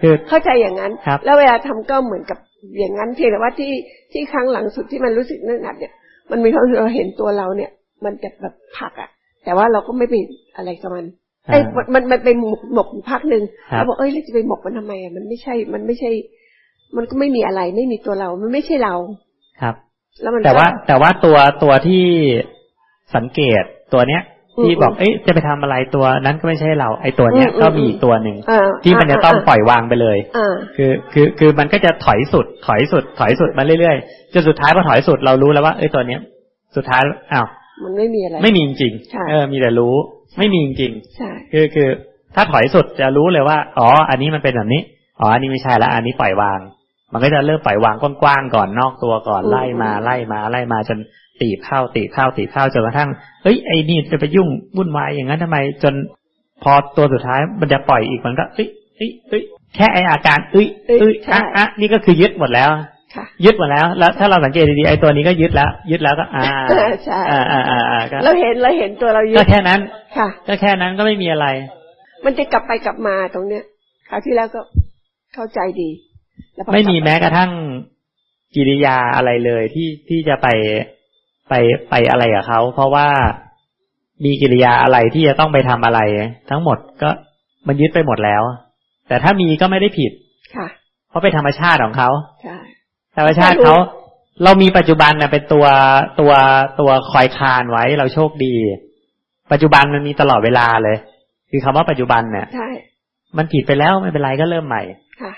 คือเข้าใจอย่างนั้น แล้วเวลาทำก็เหมือนกับอย่างนั้นเพียงแต่ว่าที่ที่ครั้งหลังสุดที่มันรู้สึกนั่นหนักเนี่ยมันมีความเราเห็นตัวเราเนี่ย มันจะแบบผักอะ แต่ว่าเราก็ไม่ไปอะไรกับมันเอ้มันมันไปหมกหมกพักหนึ่งเราบอกเอ้ยเราจะไปหมกมันทำไมอะมันไม่ใช่ มันไม่ใช่ มันก็ไม่มีอะไรไม่มีตัวเรา มันไม่ใช่เราครับ แล้วมันแต่ว่าแต่ว่าตัวตัวที่สังเกตตัวเนี้ย ที่บอก เอ๊ะ จะไปทำอะไรตัวนั้นก็ไม่ใช่เรา ไอ้ตัวเนี้ยก็มีตัวหนึ่งที่มันจะต้องปล่อยวางไปเลยคือ คือ คือมันก็จะถอยสุด ถอยสุด ถอยสุดมาเรื่อยๆ จนสุดท้ายพอถอยสุดเรารู้แล้วว่า เอ้ย ตัวเนี้ย สุดท้าย อ้าว มันไม่มีอะไร ไม่มีจริงเออ มีแต่รู้ ไม่มีจริงคือ คือ ถ้าถอยสุดจะรู้เลยว่า อ๋อ อันนี้มันเป็นแบบนี้ อ๋อ อันนี้ไม่ใช่ละ อันนี้ปล่อยวาง มันก็จะเริ่มปล่อยวางกว้างๆก่อนนอกตัวก่อนไล่มาไล่มาไล่มาจน ตีเข้าตีเข้าตีเข้าจนกระทั่งเอ้ยไอ้นี่จะไปยุ่งวุ่นวายอย่างนั้นทำไม จนพอตัวสุดท้ายมันจะปล่อยอีกมันก็เอ้ยเอ้ยเอ้ยแค่ไออาการเอ้ยเอ้ยอะอะนี่ก็คือยึดหมดแล้วยึดหมดแล้ว แล้วถ้าเราสังเกตดีๆไอ้ตัวนี้ก็ยึดแล้ว ยึดแล้วก็ อ่าใช่อ่าอ่าอ่าเราเห็นเราเห็นตัวเรายึดก็แค่นั้นค่ะ ก็แค่นั้นก็ไม่มีอะไร มันจะกลับไปกลับมาตรงเนี้ยคราวที่แล้วก็เข้าใจดีไม่มีแม้กระทั่งกิริยาอะไรเลยที่ที่จะไป ไปไปอะไรกับเขา เพราะว่ามีกิริยาอะไรที่จะต้องไปทำอะไร ทั้งหมดก็มันยึดไปหมดแล้ว แต่ถ้ามีก็ไม่ได้ผิดค่ะ เพราะเป็นธรรมชาติของเขาใช่ธรรมชาติเขาเรามีปัจจุบันนะเป็นตัวตัวตัวคอยคานไว้เราโชคดี ปัจจุบันมันมีตลอดเวลาเลย คือคำว่าปัจจุบันเนี่ยใช่มันผิดไปแล้วไม่เป็นไรก็เริ่มใหม่ค่ะ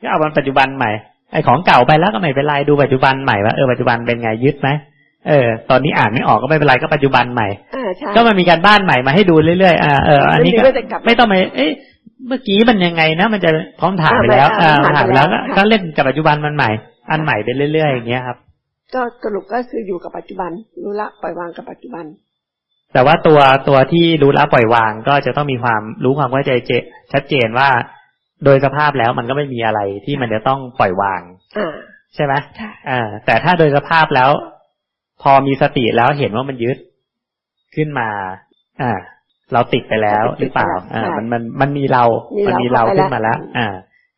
ก็เอาวันปัจจุบันใหม่ไอ้ของเก่าไปแล้วก็ไม่เป็นไรดูปัจจุบันใหม่ว่าเออปัจจุบันเป็นไงยึดไหม เออ ตอนนี้อ่านไม่ออกก็ไม่เป็นไรก็ปัจจุบันใหม่ก็มันมีการบ้านใหม่มาให้ดูเรื่อยๆอ่าเอออันนี้ก็ไม่ต้องไปเอ๊ะเมื่อกี้มันยังไงนะ มันจะพร้อมถ่ายไปแล้วอ่าถ่ายไปแล้วก็เล่นกับปัจจุบันมันใหม่ อันใหม่ไปเรื่อยๆอย่างเงี้ยครับ ก็สรุปก็คืออยู่กับปัจจุบันรู้ละปล่อยวางกับปัจจุบัน แต่ว่าตัวตัวที่รู้ละปล่อยวางก็จะต้องมีความรู้ความเข้าใจเจชัดเจนว่า โดยสภาพแล้วมันก็ไม่มีอะไรที่มันจะต้องปล่อยวางใช่ไหมอ่า แต่ถ้าโดยสภาพแล้ว พอมีสติแล้วเห็นว่ามันยึดขึ้นมา อ่า เราติดไปแล้วหรือเปล่า อ่า มันมันมันมีเรา มันมีเราขึ้นมาแล้ว อ่า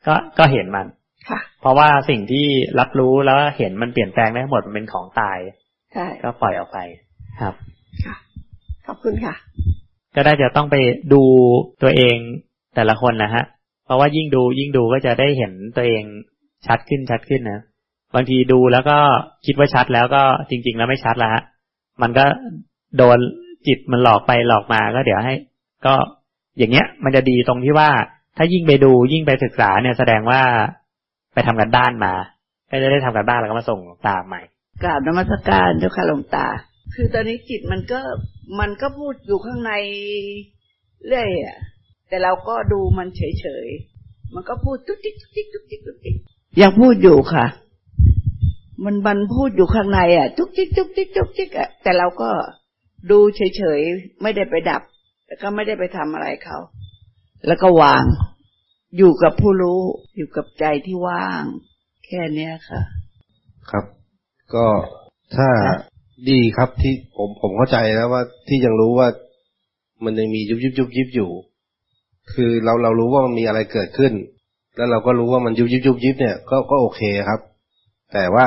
ก็ก็เห็นมันเพราะว่าสิ่งที่รับรู้แล้วเห็นมันเปลี่ยนแปลงได้หมดมันเป็นของตายใช่ก็ปล่อยออกไปครับค่ะขอบคุณค่ะ ก็ได้จะต้องไปดูตัวเองแต่ละคนนะฮะ เพราะว่ายิ่งดูยิ่งดูก็จะได้เห็นตัวเองชัดขึ้นชัดขึ้นนะ บางทีดูแล้วก็คิดว่าชัดแล้วก็จริง ๆ แล้วไม่ชัดแล้วมันก็โดนจิตมันหลอกไปหลอกมาก็เดี๋ยวให้ ก็อย่างเงี้ย มันจะดีตรงที่ว่า ถ้ายิ่งไปดูยิ่งไปศึกษาเนี่ยแสดงว่าไปทำกันบ้านมาก็จะได้ทำกันบ้านแล้วก็มาส่งตามใหม่กราบนมัสการเจ้าค่ะหลวงตา คือตอนนี้จิตมันก็มันก็พูดอยู่ข้างในเรื่อยอะแต่เราก็ดูมันเฉยๆมันก็พูดตุ๊กติ๊กตุ๊กติ๊กตุ๊กติ๊กตุ๊กติ๊กยังพูดอยู่ค่ะ มันบันพูดอยู่ข้างในอะจุกจิกจุกจิกจุกจิกอะแต่เราก็ดูเฉยๆไม่ได้ไปดับ แล้วก็ไม่ได้ไปทำอะไรเขา แล้วก็วาง อยู่กับผู้รู้ อยู่กับใจที่ว่าง แค่เนี้ยค่ะ ครับ ก็ถ้าดีครับที่ผมผมเข้าใจแล้วว่าที่ยังรู้ว่ามันยังมียุบยุบยุบยิบอยู่ คือเราเรารู้ว่ามันมีอะไรเกิดขึ้น แล้วเราก็รู้ว่ามันยุบยุบยุบยิบเนี่ยก็ก็โอเคครับ แต่ว่า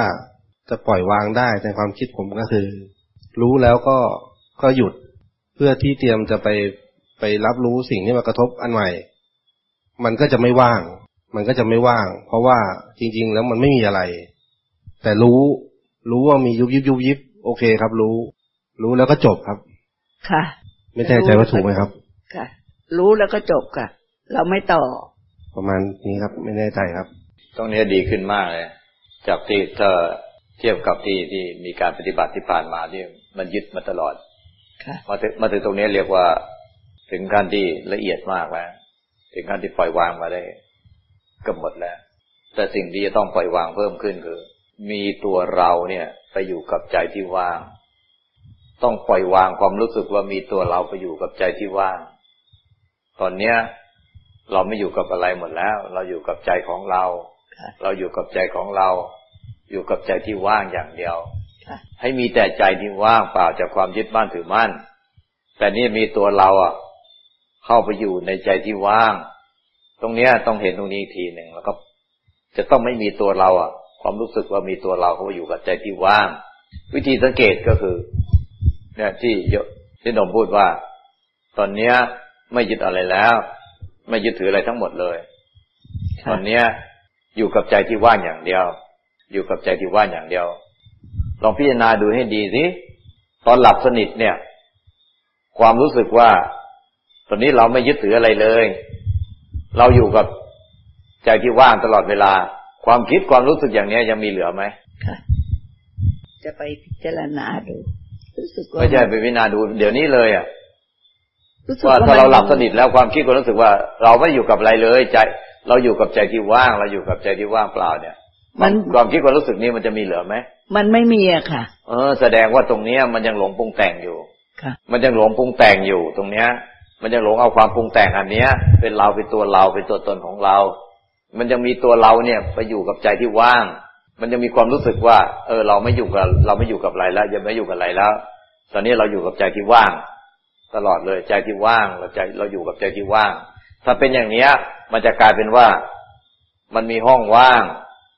จะปล่อยวางได้ในความคิดผมก็คือ รู้แล้วก็ก็หยุดเพื่อที่เตรียมจะไปไปรับรู้สิ่งที่มากระทบอันใหม่ มันก็จะไม่ว่าง มันก็จะไม่ว่าง เพราะว่าจริง ๆ แล้วมันไม่มีอะไร แต่รู้ รู้ว่ามียุบยิบยุบยิบโอเคครับ รู้ รู้แล้วก็จบครับ ค่ะ ไม่แน่ใจว่าถูกไหมครับ ค่ะ รู้แล้วก็จบค่ะ เราไม่ต่อ ประมาณนี้ครับ ไม่แน่ใจครับ ตรงนี้ดีขึ้นมากเลย จากที่ถ้าเทียบกับที่ที่มีการปฏิบัติที่ผ่านมาที่มันยึดมาตลอดค่ะมาถึงมาถึงตรงนี้เรียกว่าถึงขั้นที่ละเอียดมากแล้ว ถึงขั้นที่ปล่อยวางมาได้เกือบหมดแล้ว แต่สิ่งที่จะต้องปล่อยวางเพิ่มขึ้นคือ มีตัวเราเนี่ยไปอยู่กับใจที่ว่าง ต้องปล่อยวางความรู้สึกว่ามีตัวเราไปอยู่กับใจที่ว่าง ตอนเนี้ย เราไม่อยู่กับอะไรหมดแล้ว เราอยู่กับใจของเราค่ะ เราอยู่กับใจของเรา อยู่กับใจที่ว่างอย่างเดียวค่ะให้มีแต่ใจที่ว่างเปล่าจากความยึดมั่นถือมั่น แต่นี่มีตัวเราอะ เข้าไปอยู่ในใจที่ว่าง ตรงเนี้ยต้องเห็นตรงนี้อีกทีหนึ่งแล้วก็จะต้องไม่มีตัวเราอะ ความรู้สึกว่ามีตัวเราเข้าไปอยู่กับใจที่ว่าง วิธีสังเกตก็คือ เนี่ยที่เยอะที่หนมพูดว่า ตอนเนี้ยไม่ยึดอะไรแล้ว ไม่ยึดถืออะไรทั้งหมดเลยค่ะตอนเนี้ย อยู่กับใจที่ว่างอย่างเดียว อยู่กับใจที่ว่างอย่างเดียว ลองพิจารณาดูให้ดีสิตอนหลับสนิทเนี่ย ความรู้สึกว่า ตอนนี้เราไม่ยึดถืออะไรเลย เราอยู่กับใจที่ว่างตลอดเวลา ความคิดความรู้สึกอย่างเนี้ยยังมีเหลือไหมค่ะจะไปพิจารณาดูรู้สึกว่าไม่ใช่ไปพิจารณาดู เดี๋ยวนี้เลยอะรู้สึกว่าว่าถ้าเรามันหลับสนิทแล้วความคิดก็รู้สึกว่า เราไม่อยู่กับอะไรเลย ใจ เราอยู่กับใจที่ว่างเราอยู่กับใจที่ว่างเปล่าเนี่ย มันความคิดความรู้สึกนี้มันจะมีเหลือไหมมันไม่มีอะค่ะ เออ แสดงว่าตรงเนี้ยมันยังหลงปรุงแต่งอยู่ค่ะ มันยังหลงปรุงแต่งอยู่ตรงเนี้ย มันยังหลงเอาความปรุงแต่งอันเนี้ย เป็นเราเป็นตัวเราเป็นตัวตนของเรา มันยังมีตัวเราเนี่ยไปอยู่กับใจที่ว่าง มันยังมีความรู้สึกว่า เออ เราไม่อยู่กับ เราไม่อยู่กับอะไรแล้วยังไม่อยู่กับอะไรแล้ว ตอนนี้เราอยู่กับใจที่ว่าง ตลอดเลยใจที่ว่างเราใจเราอยู่กับใจที่ว่าง ถ้าเป็นอย่างเนี้ย มันจะกลายเป็นว่ามันมีห้องว่าง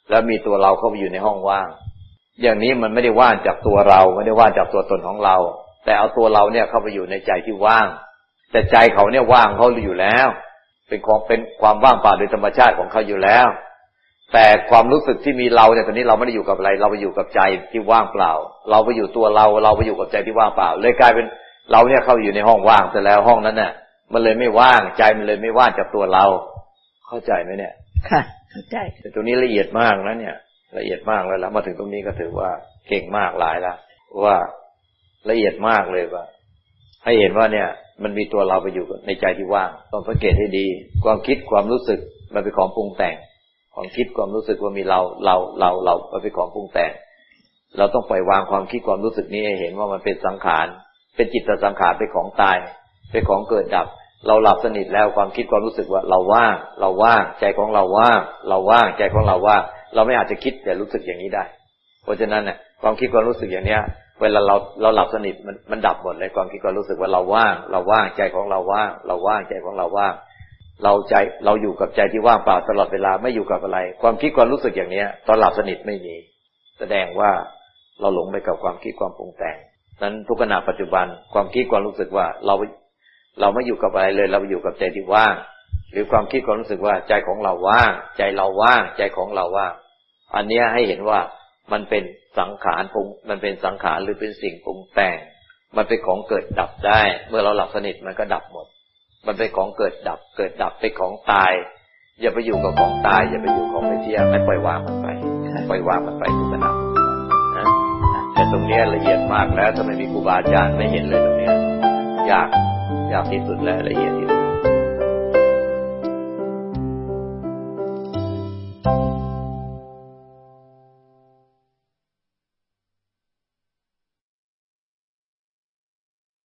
แล้วมีตัวเราเข้าไปอยู่ในห้องว่าง อย่างนี้มันไม่ได้ว่างจากตัวเราไม่ได้ว่างจากตัวตนของเรา แต่เอาตัวเราเนี่ยเข้าไปอยู่ในใจที่ว่าง แต่ใจเขาเนี่ยว่างเขาอยู่แล้ว เป็นของเป็นความว่างเปล่าโดยธรรมชาติของเขาอยู่แล้ว แต่ความรู้สึกที่มีเราเนี่ยตอนนี้เราไม่ได้อยู่กับอะไร เราไปอยู่กับใจที่ว่างเปล่า เราไปอยู่ตัวเราเราไปอยู่กับใจที่ว่างเปล่า เลยกลายเป็นเราเนี่ยเข้าอยู่ในห้องว่างแต่แล้วห้องนั้นเนี่ยมันเลยไม่ว่างใจมันเลยไม่ว่างจากตัวเรา เข้าใจไหมเนี่ย ค่ะ เข้าใจแต่ตรงนี้ละเอียดมากนะเนี่ย ละเอียดมากแล้วแล้วมาถึงตรงนี้ก็ถือว่าเก่งมากหลายแล้วว่าละเอียดมากเลยว่า ให้เห็นว่าเนี่ย มันมีตัวเราไปอยู่ในใจที่ว่างต้องสังเกตให้ดี ความคิดความรู้สึกมันเป็นของปรุงแต่งความคิดความรู้สึกว่ามีเราเราเราเรามันเป็นของปรุงแต่ง เราต้องปล่อยวางความคิดความรู้สึกนี้ให้เห็นว่ามันเป็นสังขาร เป็นจิตสังขารเป็นของตาย เป็นของเกิดดับ เราหลับสนิทแล้วความคิดความรู้สึกว่าเราว่างเราว่างใจของเราว่างเราว่างใจของเราว่างเราไม่อาจจะคิดแต่รู้สึกอย่างนี้ได้ เพราะฉะนั้นเนี่ยความคิดความรู้สึกอย่างเนี้ย เวลาเราเราหลับสนิทมันมันดับหมดเลยความคิดความรู้สึกว่าเราว่าง เราว่างใจของเราว่าง เราว่างใจของเราว่าง เราใจเราอยู่กับใจที่ว่างเปล่าตลอดเวลาไม่อยู่กับอะไร ความคิดความรู้สึกอย่างเนี้ย ตอนหลับสนิทไม่มี แสดงว่าเราหลงไปกับความคิดความปรุงแต่งนั้นทุกขณะปัจจุบันความคิดความรู้สึกว่าเรา เราไม่อยู่กับอะไรเลย เราไปอยู่กับใจที่ว่างหรือความคิดความรู้สึกว่าใจของเราว่างใจเราว่างใจของเราว่างอันนี้ให้เห็นว่ามันเป็นสังขารปรุงมันเป็นสังขารหรือเป็นสิ่งปรุงแต่ง มันเป็นของเกิดดับได้ เมื่อเราหลับสนิทมันก็ดับหมด มันเป็นของเกิดดับ เกิดดับเป็นของตาย อย่าไปอยู่กับของตาย อย่าไปอยู่ของไม่เที่ยงให้ปล่อยวางมันไปปล่อยวางมันไปทุกขณะนะแต่ตรงนี้ละเอียดมากแล้วถ้าไมมีครูบาอาจารย์ไม่เห็นเลยตรงนี้ยาก ยากที่สุดและละเอียดที่สุด